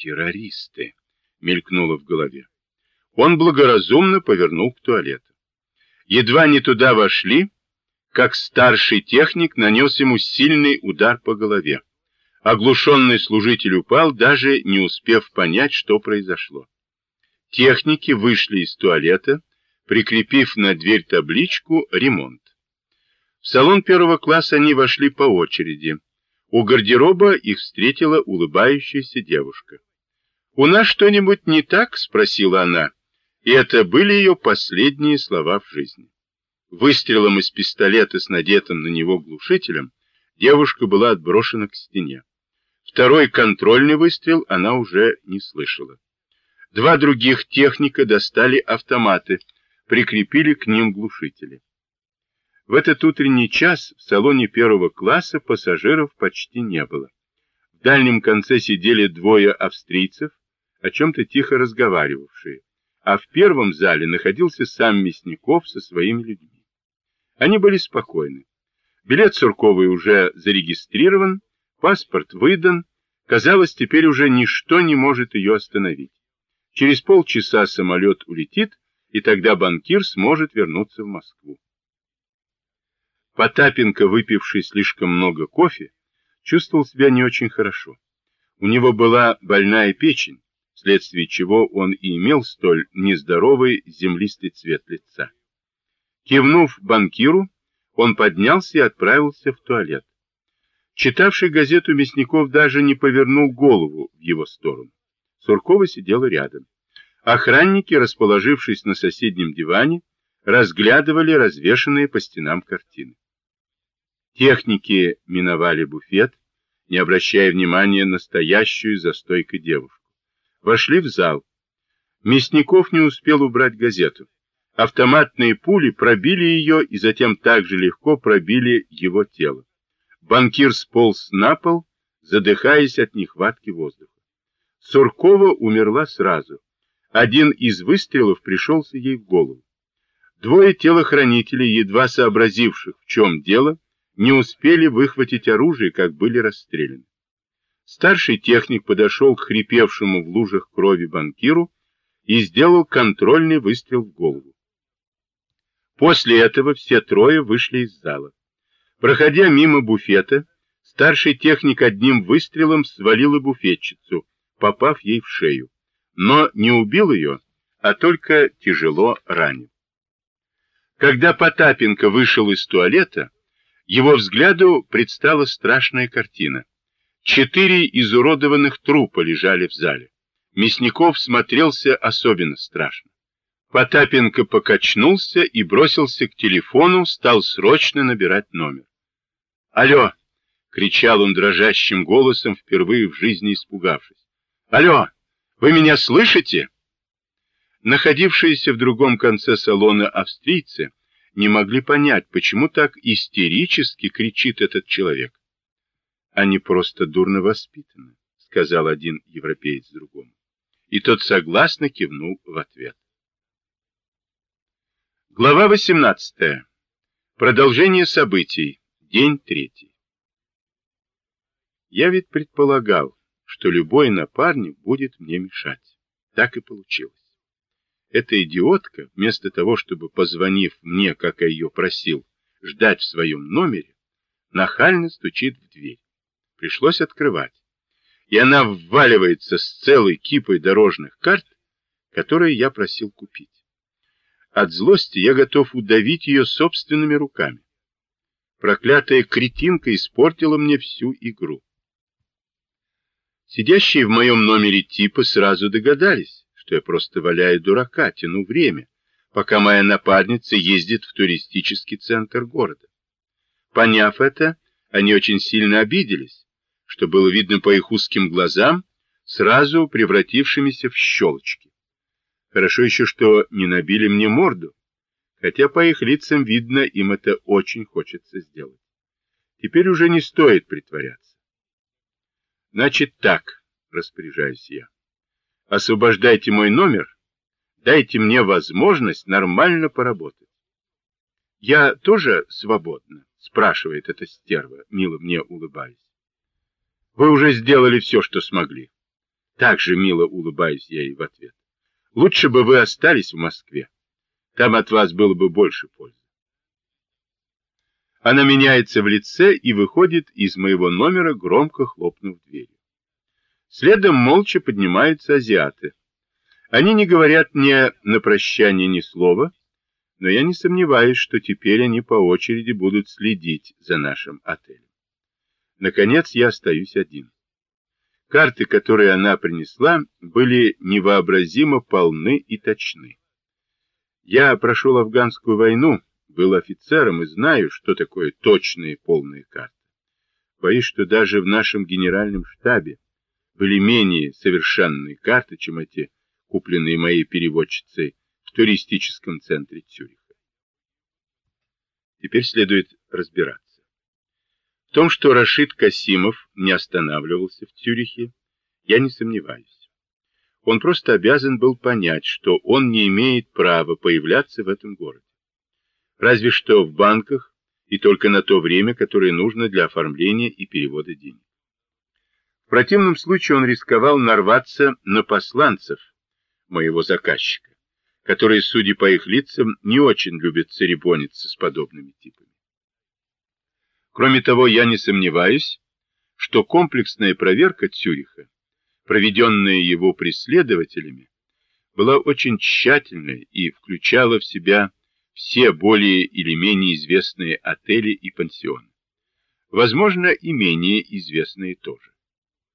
Террористы, мелькнуло в голове. Он благоразумно повернул к туалету. Едва не туда вошли, как старший техник нанес ему сильный удар по голове. Оглушенный служитель упал, даже не успев понять, что произошло. Техники вышли из туалета, прикрепив на дверь табличку «Ремонт». В салон первого класса они вошли по очереди. У гардероба их встретила улыбающаяся девушка. «У нас что-нибудь не так?» — спросила она. И это были ее последние слова в жизни. Выстрелом из пистолета с надетым на него глушителем девушка была отброшена к стене. Второй контрольный выстрел она уже не слышала. Два других техника достали автоматы, прикрепили к ним глушители. В этот утренний час в салоне первого класса пассажиров почти не было. В дальнем конце сидели двое австрийцев, о чем-то тихо разговаривавшие а в первом зале находился сам Мясников со своими людьми. Они были спокойны. Билет Сурковой уже зарегистрирован, паспорт выдан, казалось, теперь уже ничто не может ее остановить. Через полчаса самолет улетит, и тогда банкир сможет вернуться в Москву. Потапенко, выпивший слишком много кофе, чувствовал себя не очень хорошо. У него была больная печень, вследствие чего он и имел столь нездоровый землистый цвет лица. Кивнув банкиру, он поднялся и отправился в туалет. Читавший газету Мясников даже не повернул голову в его сторону. Суркова сидела рядом. Охранники, расположившись на соседнем диване, разглядывали развешанные по стенам картины. Техники миновали буфет, не обращая внимания на стоящую за стойкой девушку. Вошли в зал. Мясников не успел убрать газету. Автоматные пули пробили ее и затем так же легко пробили его тело. Банкир сполз на пол, задыхаясь от нехватки воздуха. Суркова умерла сразу. Один из выстрелов пришелся ей в голову. Двое телохранителей, едва сообразивших, в чем дело, не успели выхватить оружие, как были расстреляны. Старший техник подошел к хрипевшему в лужах крови банкиру и сделал контрольный выстрел в голову. После этого все трое вышли из зала. Проходя мимо буфета, старший техник одним выстрелом свалил буфетчицу, попав ей в шею, но не убил ее, а только тяжело ранил. Когда Потапенко вышел из туалета, его взгляду предстала страшная картина. Четыре изуродованных трупа лежали в зале. Мясников смотрелся особенно страшно. Потапенко покачнулся и бросился к телефону, стал срочно набирать номер. «Алло!» — кричал он дрожащим голосом, впервые в жизни испугавшись. «Алло! Вы меня слышите?» Находившиеся в другом конце салона австрийцы не могли понять, почему так истерически кричит этот человек. Они просто дурно воспитаны, сказал один европеец другому. И тот согласно кивнул в ответ. Глава 18. Продолжение событий. День третий. Я ведь предполагал, что любой напарник будет мне мешать. Так и получилось. Эта идиотка, вместо того, чтобы, позвонив мне, как я ее просил, ждать в своем номере, нахально стучит в дверь. Пришлось открывать. И она вваливается с целой кипой дорожных карт, которые я просил купить. От злости я готов удавить ее собственными руками. Проклятая кретинка испортила мне всю игру. Сидящие в моем номере типы сразу догадались, что я просто валяю дурака, тяну время, пока моя напарница ездит в туристический центр города. Поняв это, они очень сильно обиделись что было видно по их узким глазам, сразу превратившимися в щелочки. Хорошо еще, что не набили мне морду, хотя по их лицам видно, им это очень хочется сделать. Теперь уже не стоит притворяться. Значит так, распоряжаюсь я. Освобождайте мой номер, дайте мне возможность нормально поработать. Я тоже свободна, спрашивает эта стерва, мило мне улыбаясь. Вы уже сделали все, что смогли. Так же мило улыбаюсь я ей в ответ. Лучше бы вы остались в Москве. Там от вас было бы больше пользы. Она меняется в лице и выходит из моего номера, громко хлопнув дверью. Следом молча поднимаются азиаты. Они не говорят мне на прощание ни слова, но я не сомневаюсь, что теперь они по очереди будут следить за нашим отелем. Наконец я остаюсь один. Карты, которые она принесла, были невообразимо полны и точны. Я прошел афганскую войну, был офицером и знаю, что такое точные полные карты. Боюсь, что даже в нашем генеральном штабе были менее совершенные карты, чем эти, купленные моей переводчицей в туристическом центре Цюриха. Теперь следует разбираться. В том, что Рашид Касимов не останавливался в Цюрихе, я не сомневаюсь. Он просто обязан был понять, что он не имеет права появляться в этом городе. Разве что в банках и только на то время, которое нужно для оформления и перевода денег. В противном случае он рисковал нарваться на посланцев моего заказчика которые, судя по их лицам, не очень любят церемониться с подобными типами. Кроме того, я не сомневаюсь, что комплексная проверка Цюриха, проведенная его преследователями, была очень тщательной и включала в себя все более или менее известные отели и пансионы. Возможно, и менее известные тоже.